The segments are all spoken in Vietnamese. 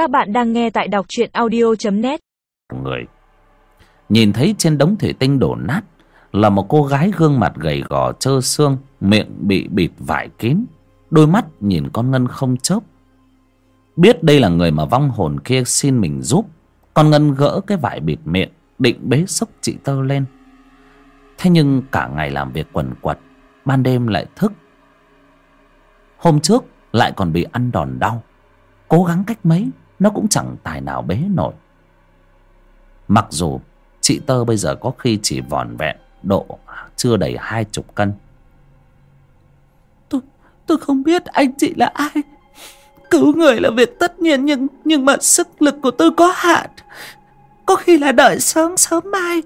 Các bạn đang nghe tại đọc truyện audio.net người. Nhìn thấy trên đống thủy tinh đổ nát, là một cô gái gương mặt gầy gò, trơ xương, miệng bị bịt vải kín, đôi mắt nhìn con ngân không chớp. Biết đây là người mà vong hồn kia xin mình giúp, con ngân gỡ cái vải bịt miệng, định bế sốc chị tơ lên. Thế nhưng cả ngày làm việc quần quật, ban đêm lại thức. Hôm trước lại còn bị ăn đòn đau, cố gắng cách mấy nó cũng chẳng tài nào bế nổi. Mặc dù chị tơ bây giờ có khi chỉ vòn vẹn độ chưa đầy hai chục cân. Tôi tôi không biết anh chị là ai. Cứu người là việc tất nhiên, nhưng nhưng mà sức lực của tôi có hạn. Có khi là đợi sớm sớm mai,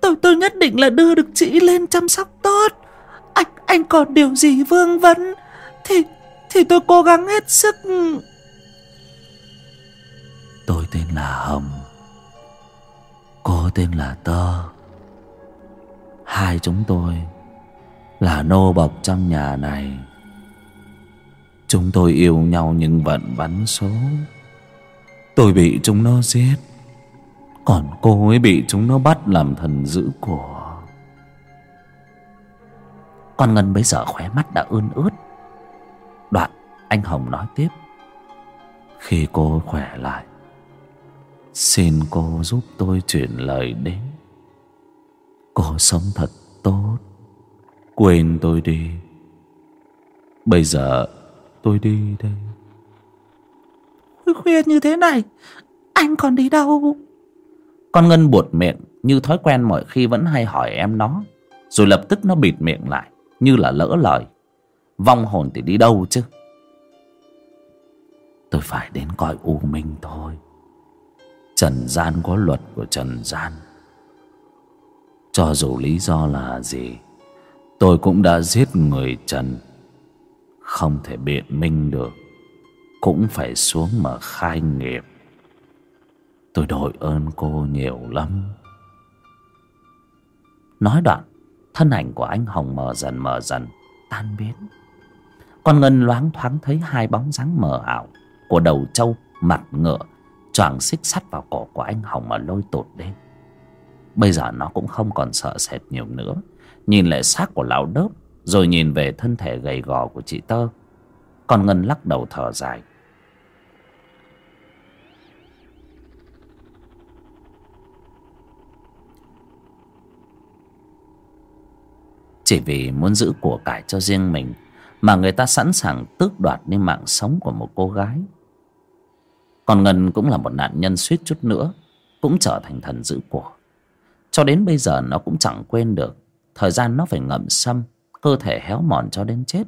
tôi tôi nhất định là đưa được chị lên chăm sóc tốt. Anh anh còn điều gì vương vấn? Thì thì tôi cố gắng hết sức tôi tên là hồng. Cô tên là tơ. Hai chúng tôi là nô bộc trong nhà này. Chúng tôi yêu nhau nhưng vẫn bắn số. Tôi bị chúng nó giết. Còn cô ấy bị chúng nó bắt làm thần giữ của. Con ngân bây giờ khóe mắt đã ươn ướt. Đoạn anh hồng nói tiếp. Khi cô khỏe lại xin cô giúp tôi chuyển lời đến. Cô sống thật tốt. Quên tôi đi. Bây giờ tôi đi đây. Khuya như thế này anh còn đi đâu? Con ngân buột miệng như thói quen mọi khi vẫn hay hỏi em nó rồi lập tức nó bịt miệng lại như là lỡ lời. Vong hồn thì đi đâu chứ? Tôi phải đến coi u minh thôi trần gian có luật của trần gian. Cho dù lý do là gì, tôi cũng đã giết người trần. Không thể biện minh được, cũng phải xuống mà khai nghiệp. Tôi đội ơn cô nhiều lắm. Nói đoạn, thân ảnh của anh hồng mờ dần mờ dần, tan biến. Con ngân loáng thoáng thấy hai bóng dáng mờ ảo của đầu trâu, mặt ngựa choàng xích sắt vào cổ của anh hồng mà lôi tụt đi bây giờ nó cũng không còn sợ sệt nhiều nữa. Nhìn lại xác của lão đớp, rồi nhìn về thân thể gầy gò của chị tơ. Còn ngân lắc đầu thở dài. Chỉ vì muốn giữ của cải cho riêng mình, mà người ta sẵn sàng tước đoạt đi mạng sống của một cô gái còn ngân cũng là một nạn nhân suýt chút nữa, cũng trở thành thần giữ của. Cho đến bây giờ nó cũng chẳng quên được, thời gian nó phải ngậm sâm cơ thể héo mòn cho đến chết.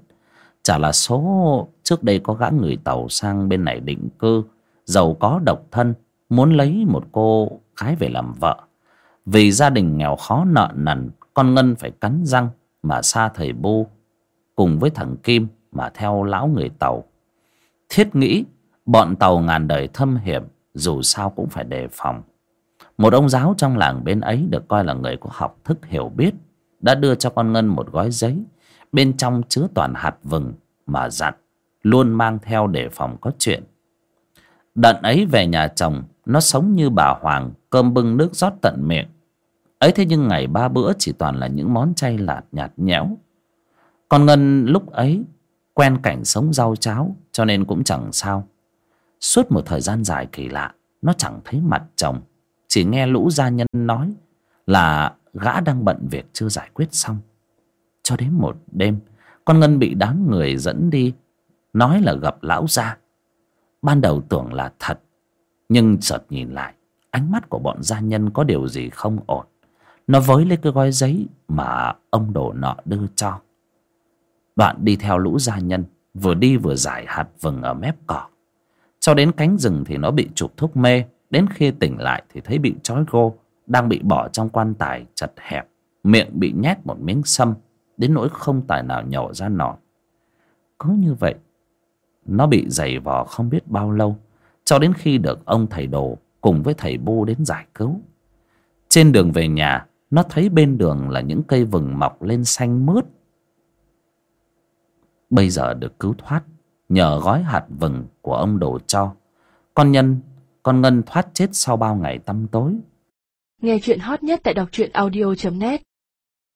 Chả là số trước đây có gã người tàu sang bên này định cư, giàu có độc thân, muốn lấy một cô gái về làm vợ. Vì gia đình nghèo khó nợ nần, con ngân phải cắn răng mà xa thầy bu cùng với thằng kim mà theo lão người tàu. Thiết nghĩ bọn tàu ngàn đời thâm hiểm, dù sao cũng phải đề phòng. Một ông giáo trong làng bên ấy được coi là người có học thức hiểu biết, đã đưa cho con ngân một gói giấy, bên trong chứa toàn hạt vừng mà dặn, luôn mang theo để phòng có chuyện. Đận ấy về nhà chồng, nó sống như bà hoàng, cơm bưng nước rót tận miệng. Ấy thế nhưng ngày ba bữa chỉ toàn là những món chay lạt nhạt nhẽo. Con ngân lúc ấy quen cảnh sống rau cháo, cho nên cũng chẳng sao suốt một thời gian dài kỳ lạ, nó chẳng thấy mặt chồng, chỉ nghe lũ gia nhân nói là gã đang bận việc chưa giải quyết xong. Cho đến một đêm, con ngân bị đám người dẫn đi, nói là gặp lão gia. Ban đầu tưởng là thật, nhưng chợt nhìn lại, ánh mắt của bọn gia nhân có điều gì không ổn. Nó với lấy cái gói giấy mà ông đồ nọ đưa cho. Đoạn đi theo lũ gia nhân, vừa đi vừa giải hạt vừng ở mép cỏ cho đến cánh rừng thì nó bị chụp thuốc mê, đến khi tỉnh lại thì thấy bị trói gô, đang bị bỏ trong quan tài chật hẹp, miệng bị nhét một miếng sâm, đến nỗi không tài nào nhổ ra nổi. Cứ như vậy, nó bị giày vò không biết bao lâu, cho đến khi được ông thầy đồ cùng với thầy bô đến giải cứu. Trên đường về nhà, nó thấy bên đường là những cây vừng mọc lên xanh mướt. Bây giờ được cứu thoát nhờ gói hạt vừng của ông đồ cho. Con nhân, con ngân thoát chết sau bao ngày tăm tối. Nghe chuyện hot nhất tại đọc truyện audio.net